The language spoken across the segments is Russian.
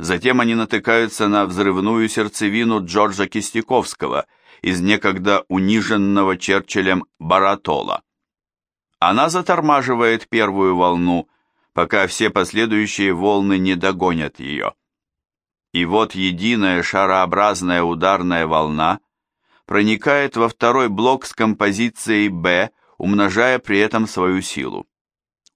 Затем они натыкаются на взрывную сердцевину Джорджа Кистяковского из некогда униженного Черчиллем Баратола. Она затормаживает первую волну, пока все последующие волны не догонят ее. И вот единая шарообразная ударная волна проникает во второй блок с композицией «Б», умножая при этом свою силу.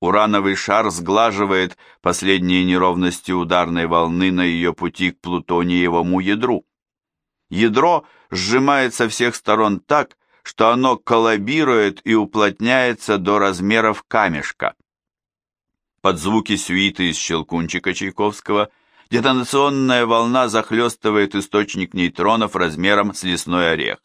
Урановый шар сглаживает последние неровности ударной волны на ее пути к плутониевому ядру. Ядро сжимает со всех сторон так, что оно коллабирует и уплотняется до размеров камешка. Под звуки сюиты из щелкунчика Чайковского детонационная волна захлестывает источник нейтронов размером с лесной орех.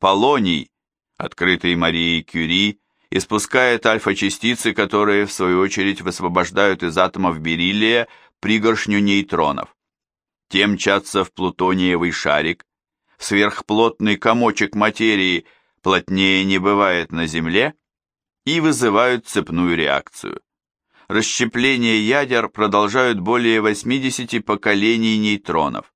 Полоний, открытый Марией Кюри, испускает альфа-частицы, которые, в свою очередь, высвобождают из атомов бериллия пригоршню нейтронов. Те мчатся в плутониевый шарик, сверхплотный комочек материи плотнее не бывает на Земле, и вызывают цепную реакцию. Расщепление ядер продолжают более 80 поколений нейтронов.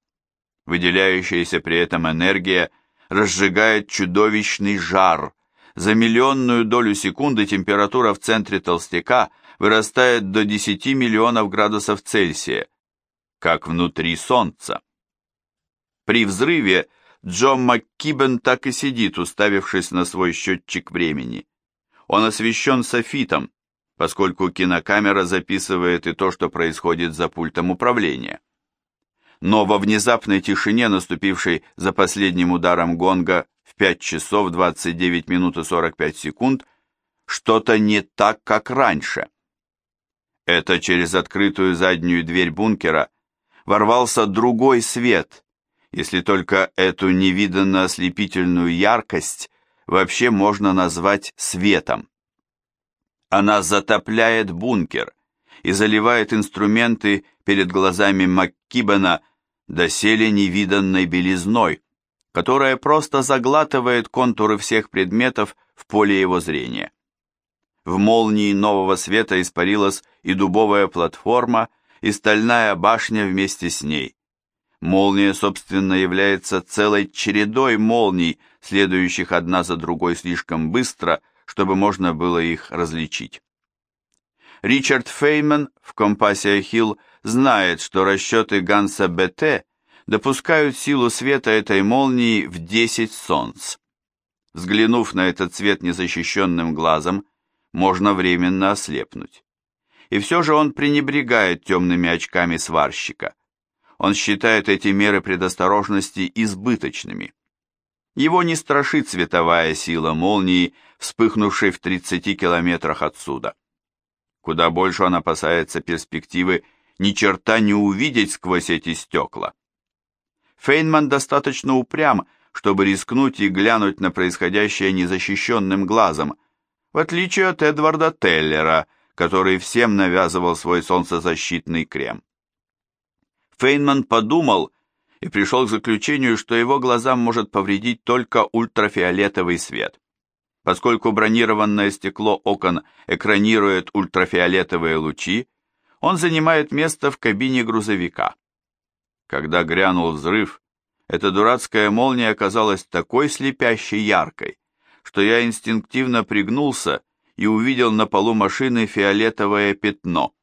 Выделяющаяся при этом энергия разжигает чудовищный жар, за миллионную долю секунды температура в центре толстяка вырастает до 10 миллионов градусов Цельсия, как внутри Солнца. При взрыве Джон МакКибен так и сидит, уставившись на свой счетчик времени. Он освещен софитом, поскольку кинокамера записывает и то, что происходит за пультом управления. Но во внезапной тишине, наступившей за последним ударом гонга, 5 часов 29 минут и 45 секунд, что-то не так, как раньше. Это через открытую заднюю дверь бункера ворвался другой свет, если только эту невиданно ослепительную яркость вообще можно назвать светом. Она затопляет бункер и заливает инструменты перед глазами МакКибена доселе невиданной белизной, которая просто заглатывает контуры всех предметов в поле его зрения. В молнии нового света испарилась и дубовая платформа, и стальная башня вместе с ней. Молния, собственно, является целой чередой молний, следующих одна за другой слишком быстро, чтобы можно было их различить. Ричард Фейман в «Компассия Хилл» знает, что расчеты Ганса БТ допускают силу света этой молнии в 10 солнц. Взглянув на этот цвет незащищенным глазом, можно временно ослепнуть. И все же он пренебрегает темными очками сварщика. Он считает эти меры предосторожности избыточными. Его не страшит световая сила молнии, вспыхнувшей в 30 километрах отсюда. Куда больше он опасается перспективы ни черта не увидеть сквозь эти стекла. Фейнман достаточно упрям, чтобы рискнуть и глянуть на происходящее незащищенным глазом, в отличие от Эдварда Теллера, который всем навязывал свой солнцезащитный крем. Фейнман подумал и пришел к заключению, что его глазам может повредить только ультрафиолетовый свет. Поскольку бронированное стекло окон экранирует ультрафиолетовые лучи, он занимает место в кабине грузовика. Когда грянул взрыв, эта дурацкая молния оказалась такой слепящей яркой, что я инстинктивно пригнулся и увидел на полу машины фиолетовое пятно.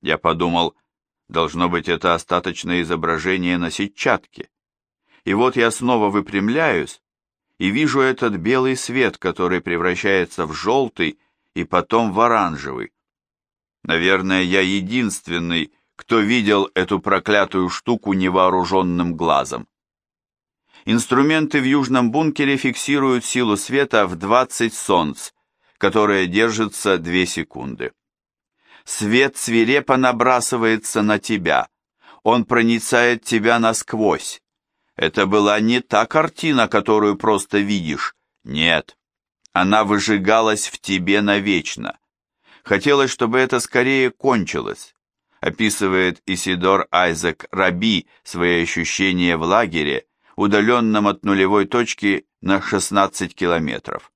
Я подумал, должно быть это остаточное изображение на сетчатке. И вот я снова выпрямляюсь и вижу этот белый свет, который превращается в желтый и потом в оранжевый. Наверное, я единственный, кто видел эту проклятую штуку невооруженным глазом. Инструменты в южном бункере фиксируют силу света в 20 солнц, которая держится 2 секунды. Свет свирепо набрасывается на тебя. Он проницает тебя насквозь. Это была не та картина, которую просто видишь. Нет. Она выжигалась в тебе навечно. Хотелось, чтобы это скорее кончилось описывает Исидор Айзек Раби свои ощущения в лагере, удаленном от нулевой точки на 16 километров.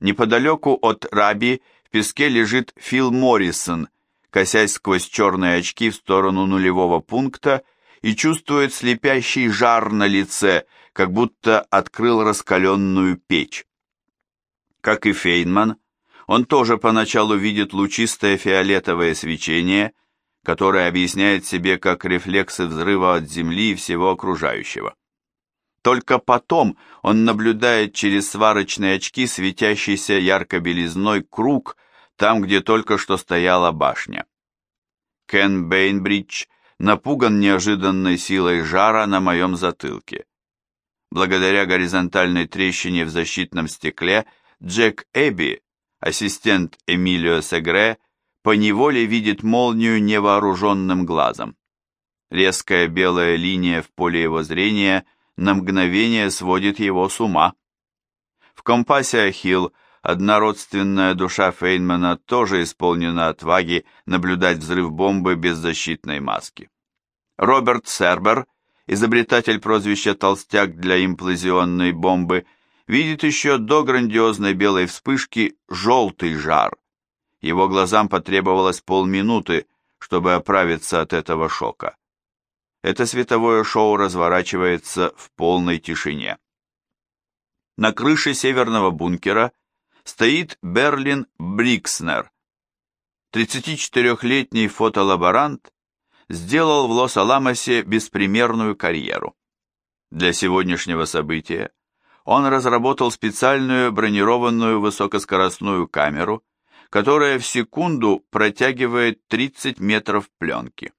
Неподалеку от Раби в песке лежит Фил Моррисон, косясь сквозь черные очки в сторону нулевого пункта и чувствует слепящий жар на лице, как будто открыл раскаленную печь. Как и Фейнман, он тоже поначалу видит лучистое фиолетовое свечение, которое объясняет себе как рефлексы взрыва от Земли и всего окружающего. Только потом он наблюдает через сварочные очки светящийся ярко-белизной круг там, где только что стояла башня. Кен Бейнбридж напуган неожиданной силой жара на моем затылке. Благодаря горизонтальной трещине в защитном стекле Джек Эбби, ассистент Эмилио Сегре, поневоле видит молнию невооруженным глазом. Резкая белая линия в поле его зрения – на мгновение сводит его с ума. В компасе Ахилл одна родственная душа Фейнмана тоже исполнена отваги наблюдать взрыв бомбы без защитной маски. Роберт Сербер, изобретатель прозвища «Толстяк» для имплазионной бомбы, видит еще до грандиозной белой вспышки желтый жар. Его глазам потребовалось полминуты, чтобы оправиться от этого шока это световое шоу разворачивается в полной тишине. На крыше северного бункера стоит Берлин Брикснер. 34-летний фотолаборант сделал в Лос-Аламосе беспримерную карьеру. Для сегодняшнего события он разработал специальную бронированную высокоскоростную камеру, которая в секунду протягивает 30 метров пленки.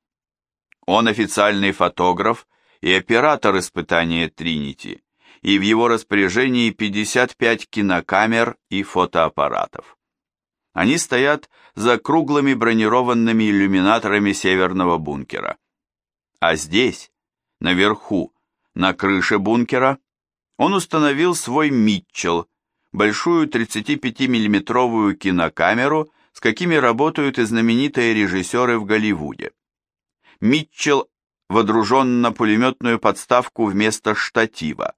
Он официальный фотограф и оператор испытания Тринити, и в его распоряжении 55 кинокамер и фотоаппаратов. Они стоят за круглыми бронированными иллюминаторами северного бункера. А здесь, наверху, на крыше бункера, он установил свой Митчелл, большую 35-миллиметровую кинокамеру, с какими работают и знаменитые режиссеры в Голливуде. Митчелл водружен на пулеметную подставку вместо штатива.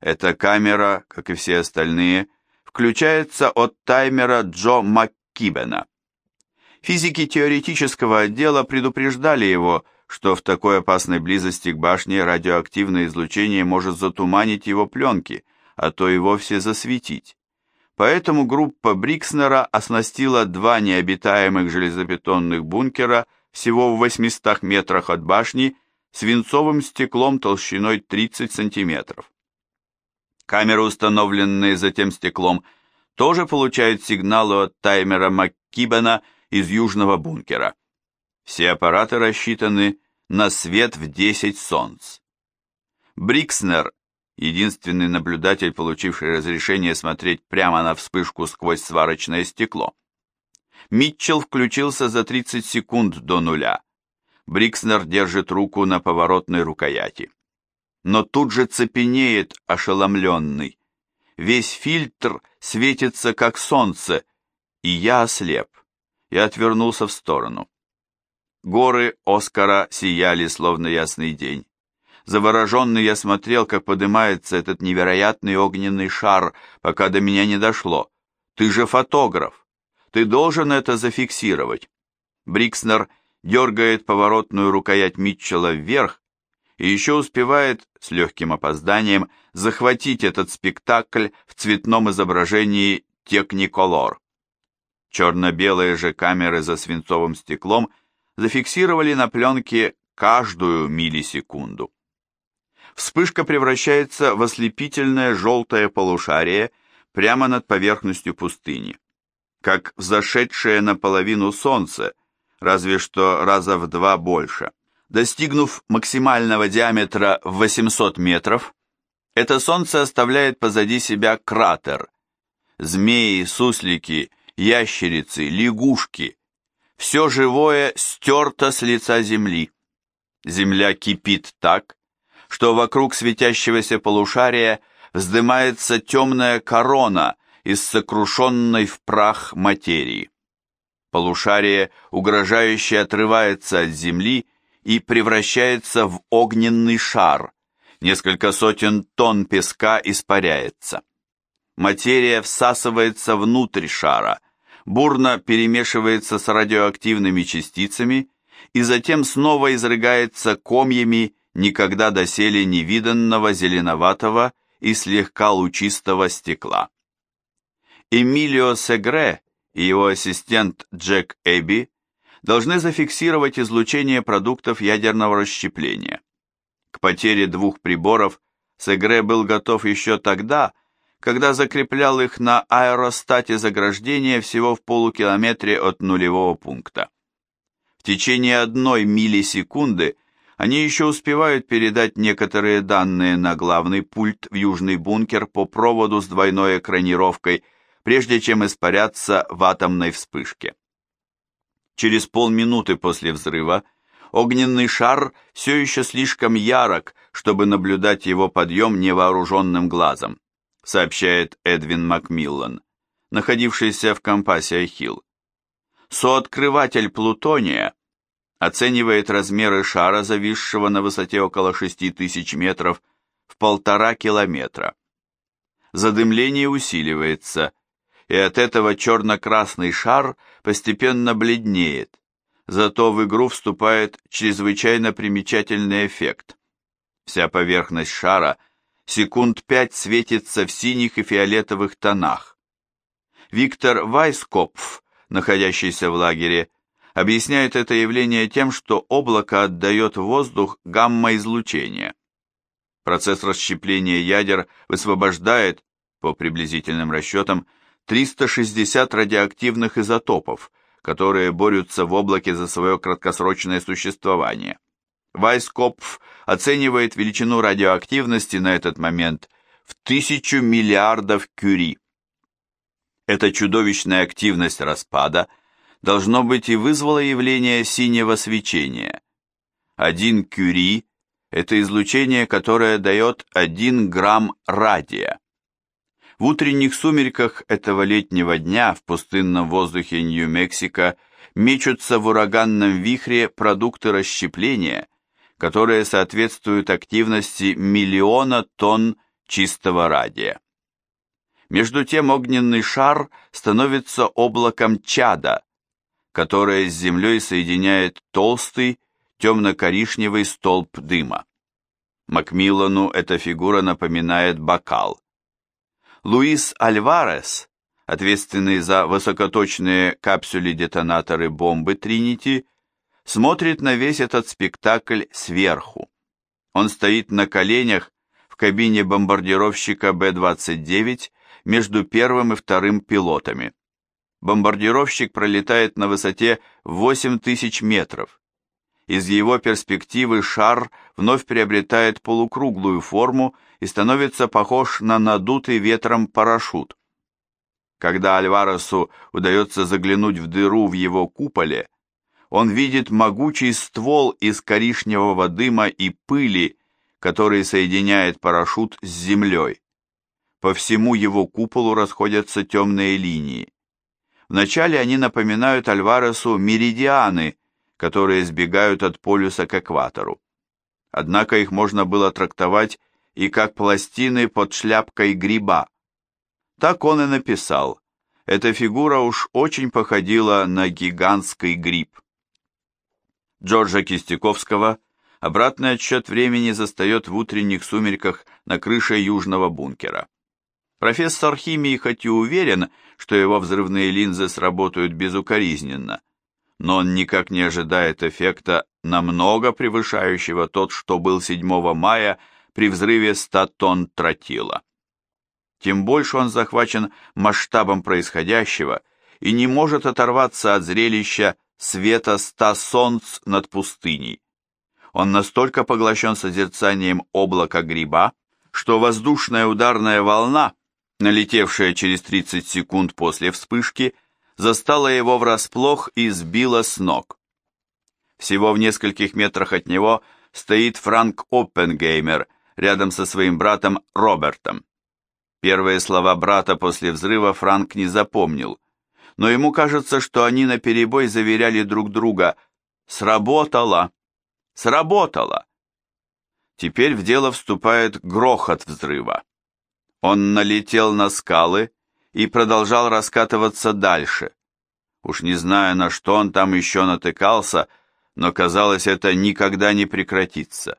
Эта камера, как и все остальные, включается от таймера Джо МакКибена. Физики теоретического отдела предупреждали его, что в такой опасной близости к башне радиоактивное излучение может затуманить его пленки, а то и вовсе засветить. Поэтому группа Брикснера оснастила два необитаемых железобетонных бункера – всего в 800 метрах от башни свинцовым стеклом толщиной 30 сантиметров. Камеры, установленные за тем стеклом, тоже получают сигналы от таймера МакКибена из южного бункера. Все аппараты рассчитаны на свет в 10 солнц. Брикснер, единственный наблюдатель, получивший разрешение смотреть прямо на вспышку сквозь сварочное стекло. Митчелл включился за 30 секунд до нуля. Брикснер держит руку на поворотной рукояти. Но тут же цепенеет ошеломленный. Весь фильтр светится, как солнце, и я ослеп. Я отвернулся в сторону. Горы Оскара сияли, словно ясный день. Завороженный я смотрел, как поднимается этот невероятный огненный шар, пока до меня не дошло. Ты же фотограф. Ты должен это зафиксировать. Брикснер дергает поворотную рукоять Митчелла вверх и еще успевает, с легким опозданием, захватить этот спектакль в цветном изображении Technicolor. Черно-белые же камеры за свинцовым стеклом зафиксировали на пленке каждую миллисекунду. Вспышка превращается в ослепительное желтое полушарие прямо над поверхностью пустыни как взошедшее наполовину солнце, разве что раза в два больше. Достигнув максимального диаметра в 800 метров, это солнце оставляет позади себя кратер. Змеи, суслики, ящерицы, лягушки – все живое стерто с лица земли. Земля кипит так, что вокруг светящегося полушария вздымается темная корона, из сокрушенной в прах материи. Полушарие угрожающе отрывается от земли и превращается в огненный шар. Несколько сотен тонн песка испаряется. Материя всасывается внутрь шара. бурно перемешивается с радиоактивными частицами и затем снова изрыгается комьями никогда доселе невиданного зеленоватого и слегка лучистого стекла. Эмилио Сегре и его ассистент Джек Эбби должны зафиксировать излучение продуктов ядерного расщепления. К потере двух приборов Сегре был готов еще тогда, когда закреплял их на аэростате заграждения всего в полукилометре от нулевого пункта. В течение одной миллисекунды они еще успевают передать некоторые данные на главный пульт в южный бункер по проводу с двойной экранировкой, прежде чем испаряться в атомной вспышке. Через полминуты после взрыва огненный шар все еще слишком ярок, чтобы наблюдать его подъем невооруженным глазом, сообщает Эдвин Макмиллан, находившийся в Компассия-Хилл. Сооткрыватель плутония оценивает размеры шара, зависшего на высоте около 6000 метров, в полтора километра. Задымление усиливается, и от этого черно-красный шар постепенно бледнеет, зато в игру вступает чрезвычайно примечательный эффект. Вся поверхность шара секунд пять светится в синих и фиолетовых тонах. Виктор Вайскопф, находящийся в лагере, объясняет это явление тем, что облако отдает воздух гамма-излучение. Процесс расщепления ядер высвобождает, по приблизительным расчетам, 360 радиоактивных изотопов, которые борются в облаке за свое краткосрочное существование. Вайскопф оценивает величину радиоактивности на этот момент в тысячу миллиардов кюри. Эта чудовищная активность распада – должно быть и вызвало явление синего свечения. Один кюри – это излучение, которое дает 1 грамм радия. В утренних сумерках этого летнего дня в пустынном воздухе Нью-Мексико мечутся в ураганном вихре продукты расщепления, которые соответствуют активности миллиона тонн чистого радия. Между тем огненный шар становится облаком чада, которое с землей соединяет толстый темно-коричневый столб дыма. Макмиллану эта фигура напоминает бокал. Луис Альварес, ответственный за высокоточные капсули-детонаторы бомбы Тринити, смотрит на весь этот спектакль сверху. Он стоит на коленях в кабине бомбардировщика Б-29 между первым и вторым пилотами бомбардировщик пролетает на высоте 8000 метров. Из его перспективы шар вновь приобретает полукруглую форму и становится похож на надутый ветром парашют. Когда Альваресу удается заглянуть в дыру в его куполе, он видит могучий ствол из коричневого дыма и пыли, который соединяет парашют с землей. По всему его куполу расходятся темные линии. Вначале они напоминают Альваресу меридианы, которые сбегают от полюса к экватору. Однако их можно было трактовать и как пластины под шляпкой гриба. Так он и написал. Эта фигура уж очень походила на гигантский гриб. Джорджа Кистяковского обратный отсчет времени застает в утренних сумерках на крыше южного бункера. Профессор химии хоть и уверен, что его взрывные линзы сработают безукоризненно, но он никак не ожидает эффекта, намного превышающего тот, что был 7 мая при взрыве 100 тонн тротила. Тем больше он захвачен масштабом происходящего и не может оторваться от зрелища света ста солнц над пустыней. Он настолько поглощен созерцанием облака гриба, что воздушная ударная волна налетевшая через 30 секунд после вспышки, застала его врасплох и сбила с ног. Всего в нескольких метрах от него стоит Франк Оппенгеймер рядом со своим братом Робертом. Первые слова брата после взрыва Франк не запомнил, но ему кажется, что они наперебой заверяли друг друга «Сработало! Сработало!» Теперь в дело вступает грохот взрыва. Он налетел на скалы и продолжал раскатываться дальше, Уж не знаю, на что он там еще натыкался, но казалось, это никогда не прекратится.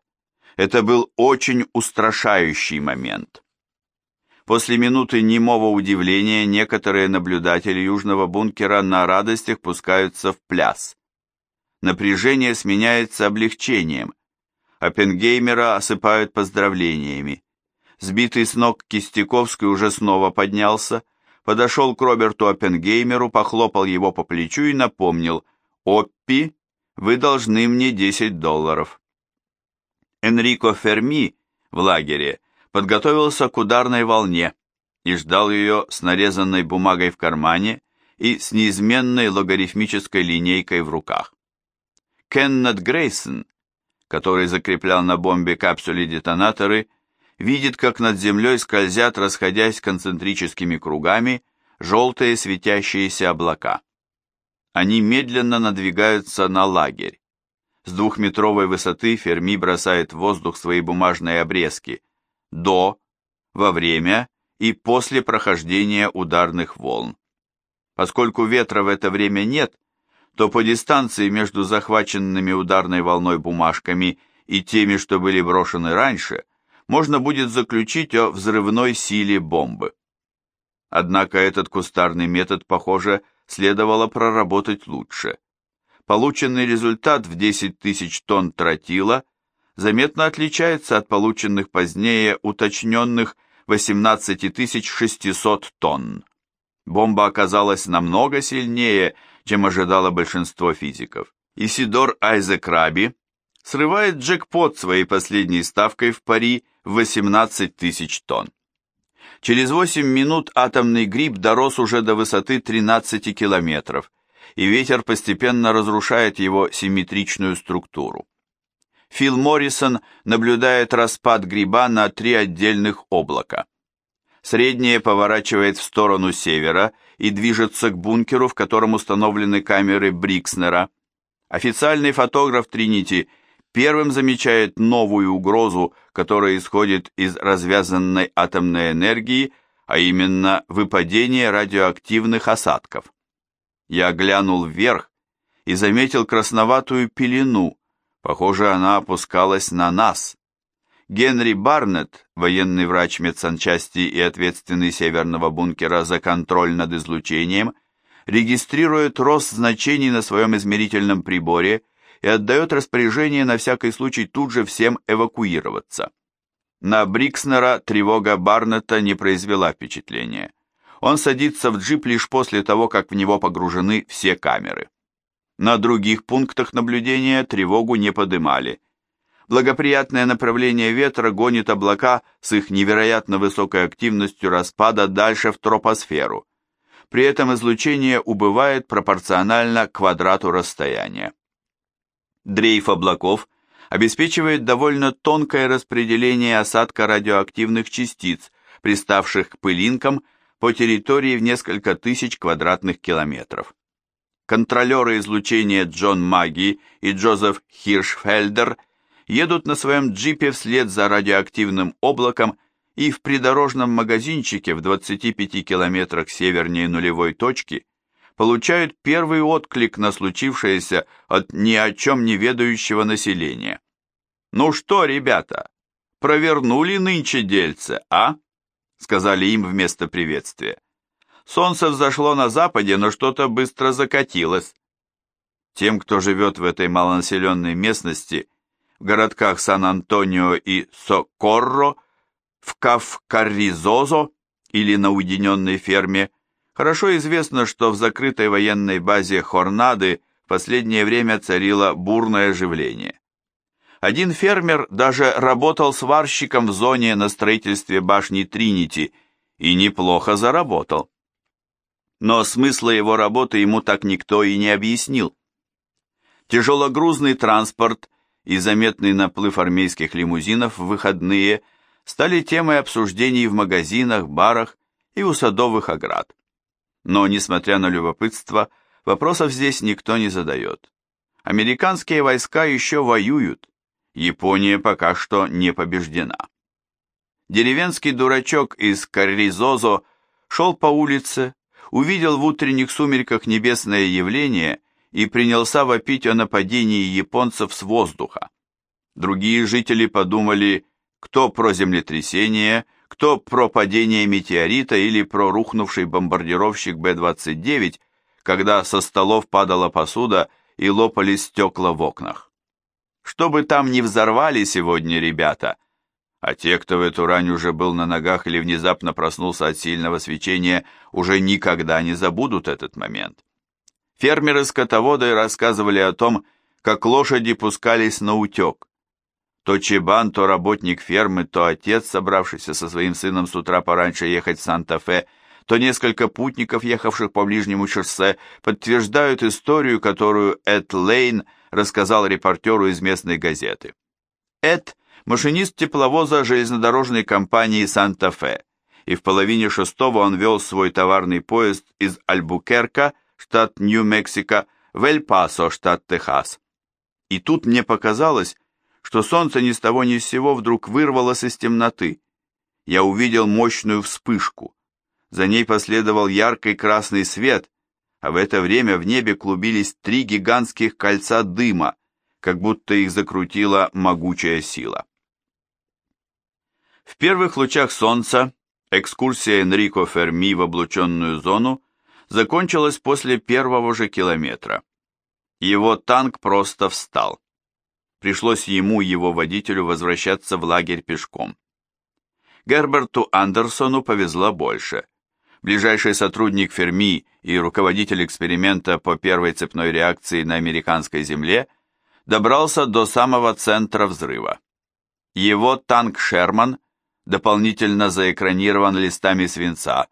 Это был очень устрашающий момент. После минуты немого удивления некоторые наблюдатели южного бункера на радостях пускаются в пляс. Напряжение сменяется облегчением. Оппенгеймера осыпают поздравлениями. Сбитый с ног Кистяковский уже снова поднялся, подошел к Роберту Оппенгеймеру, похлопал его по плечу и напомнил «Оппи, вы должны мне 10 долларов». Энрико Ферми в лагере подготовился к ударной волне и ждал ее с нарезанной бумагой в кармане и с неизменной логарифмической линейкой в руках. Кеннет Грейсон, который закреплял на бомбе капсуле детонаторы, видит, как над землей скользят, расходясь концентрическими кругами, желтые светящиеся облака. Они медленно надвигаются на лагерь. С двухметровой высоты Ферми бросает в воздух свои бумажные обрезки до, во время и после прохождения ударных волн. Поскольку ветра в это время нет, то по дистанции между захваченными ударной волной бумажками и теми, что были брошены раньше, можно будет заключить о взрывной силе бомбы. Однако этот кустарный метод, похоже, следовало проработать лучше. Полученный результат в 10 тысяч тонн тротила заметно отличается от полученных позднее уточненных 18 600 тонн. Бомба оказалась намного сильнее, чем ожидало большинство физиков. Исидор Айзек Раби срывает джекпот своей последней ставкой в пари 18 тысяч тонн. Через 8 минут атомный гриб дорос уже до высоты 13 километров, и ветер постепенно разрушает его симметричную структуру. Фил Моррисон наблюдает распад гриба на три отдельных облака. Среднее поворачивает в сторону севера и движется к бункеру, в котором установлены камеры Брикснера. Официальный фотограф Тринити – первым замечает новую угрозу, которая исходит из развязанной атомной энергии, а именно выпадение радиоактивных осадков. Я глянул вверх и заметил красноватую пелену, похоже, она опускалась на нас. Генри Барнетт, военный врач медсанчасти и ответственный северного бункера за контроль над излучением, регистрирует рост значений на своем измерительном приборе и отдает распоряжение на всякий случай тут же всем эвакуироваться. На Брикснера тревога Барнетта не произвела впечатления. Он садится в джип лишь после того, как в него погружены все камеры. На других пунктах наблюдения тревогу не подымали. Благоприятное направление ветра гонит облака с их невероятно высокой активностью распада дальше в тропосферу. При этом излучение убывает пропорционально квадрату расстояния. Дрейф облаков обеспечивает довольно тонкое распределение осадка радиоактивных частиц, приставших к пылинкам по территории в несколько тысяч квадратных километров. Контролеры излучения Джон Маги и Джозеф Хиршфельдер едут на своем джипе вслед за радиоактивным облаком и в придорожном магазинчике в 25 километрах севернее нулевой точки получают первый отклик на случившееся от ни о чем не ведающего населения. «Ну что, ребята, провернули нынче дельце, а?» сказали им вместо приветствия. Солнце взошло на западе, но что-то быстро закатилось. Тем, кто живет в этой малонаселенной местности, в городках Сан-Антонио и Сокорро, в Кавкаризозо или на уединенной ферме – Хорошо известно, что в закрытой военной базе Хорнады в последнее время царило бурное оживление. Один фермер даже работал сварщиком в зоне на строительстве башни Тринити и неплохо заработал. Но смысла его работы ему так никто и не объяснил. Тяжелогрузный транспорт и заметный наплыв армейских лимузинов в выходные стали темой обсуждений в магазинах, барах и у садовых оград. Но, несмотря на любопытство, вопросов здесь никто не задает. Американские войска еще воюют. Япония пока что не побеждена. Деревенский дурачок из Карризозо шел по улице, увидел в утренних сумерках небесное явление и принялся вопить о нападении японцев с воздуха. Другие жители подумали, кто про землетрясение, кто про падение метеорита или про рухнувший бомбардировщик Б-29, когда со столов падала посуда и лопались стекла в окнах. Что бы там ни взорвали сегодня ребята, а те, кто в эту рань уже был на ногах или внезапно проснулся от сильного свечения, уже никогда не забудут этот момент. Фермеры-скотоводы рассказывали о том, как лошади пускались на утек. То Чебан, то работник фермы, то отец, собравшийся со своим сыном с утра пораньше ехать в Санта-Фе, то несколько путников, ехавших по ближнему шоссе, подтверждают историю, которую Эд Лейн рассказал репортеру из местной газеты. Эд – машинист тепловоза железнодорожной компании Санта-Фе, и в половине шестого он вел свой товарный поезд из Альбукерка, штат Нью-Мексико, в Эль-Пасо, штат Техас. И тут мне показалось, что солнце ни с того ни с сего вдруг вырвалось из темноты. Я увидел мощную вспышку. За ней последовал яркий красный свет, а в это время в небе клубились три гигантских кольца дыма, как будто их закрутила могучая сила. В первых лучах солнца экскурсия Энрико Ферми в облученную зону закончилась после первого же километра. Его танк просто встал. Пришлось ему, его водителю, возвращаться в лагерь пешком. Герберту Андерсону повезло больше ближайший сотрудник Ферми и руководитель эксперимента по первой цепной реакции на американской земле, добрался до самого центра взрыва. Его танк «Шерман» дополнительно заэкранирован листами свинца,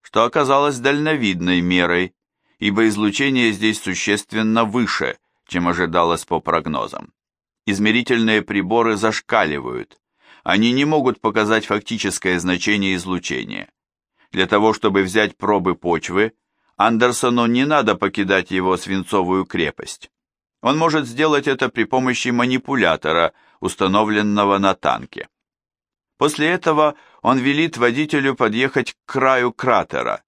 что оказалось дальновидной мерой, ибо излучение здесь существенно выше, чем ожидалось по прогнозам. Измерительные приборы зашкаливают, они не могут показать фактическое значение излучения. Для того, чтобы взять пробы почвы, Андерсону не надо покидать его свинцовую крепость. Он может сделать это при помощи манипулятора, установленного на танке. После этого он велит водителю подъехать к краю кратера.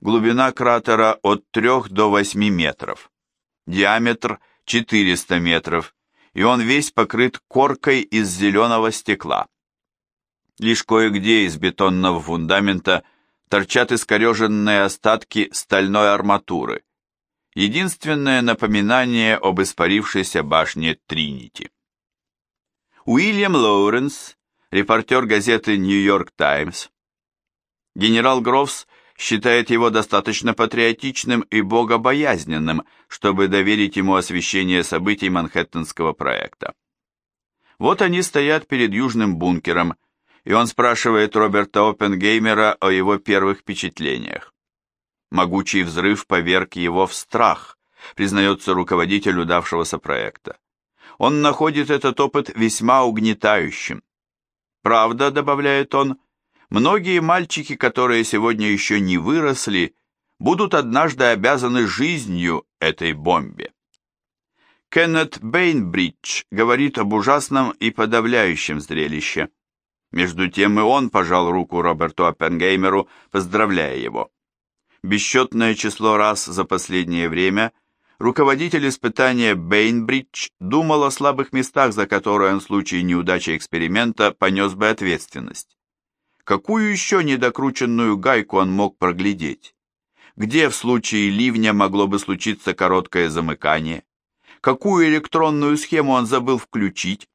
Глубина кратера от 3 до 8 метров. Диаметр 400 метров, и он весь покрыт коркой из зеленого стекла. Лишь кое-где из бетонного фундамента – торчат искореженные остатки стальной арматуры. Единственное напоминание об испарившейся башне Тринити. Уильям Лоуренс, репортер газеты «Нью-Йорк Таймс», генерал Грофс считает его достаточно патриотичным и богобоязненным, чтобы доверить ему освещение событий Манхэттенского проекта. Вот они стоят перед южным бункером – и он спрашивает Роберта Оппенгеймера о его первых впечатлениях. Могучий взрыв поверг его в страх, признается руководитель удавшегося проекта. Он находит этот опыт весьма угнетающим. Правда, добавляет он, многие мальчики, которые сегодня еще не выросли, будут однажды обязаны жизнью этой бомбе. Кеннет Бейнбридж говорит об ужасном и подавляющем зрелище. Между тем и он пожал руку Роберту Оппенгеймеру, поздравляя его. Бесчетное число раз за последнее время руководитель испытания Бейнбридж думал о слабых местах, за которые он в случае неудачи эксперимента понес бы ответственность. Какую еще недокрученную гайку он мог проглядеть? Где в случае ливня могло бы случиться короткое замыкание? Какую электронную схему он забыл включить?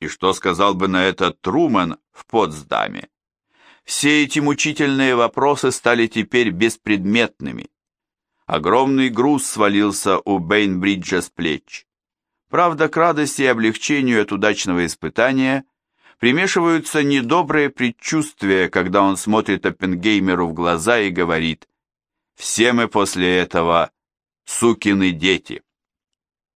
И что сказал бы на это Трумэн в Потсдаме? Все эти мучительные вопросы стали теперь беспредметными. Огромный груз свалился у Бейнбриджа с плеч. Правда, к радости и облегчению от удачного испытания примешиваются недобрые предчувствия, когда он смотрит Оппенгеймеру в глаза и говорит «Все мы после этого сукины дети».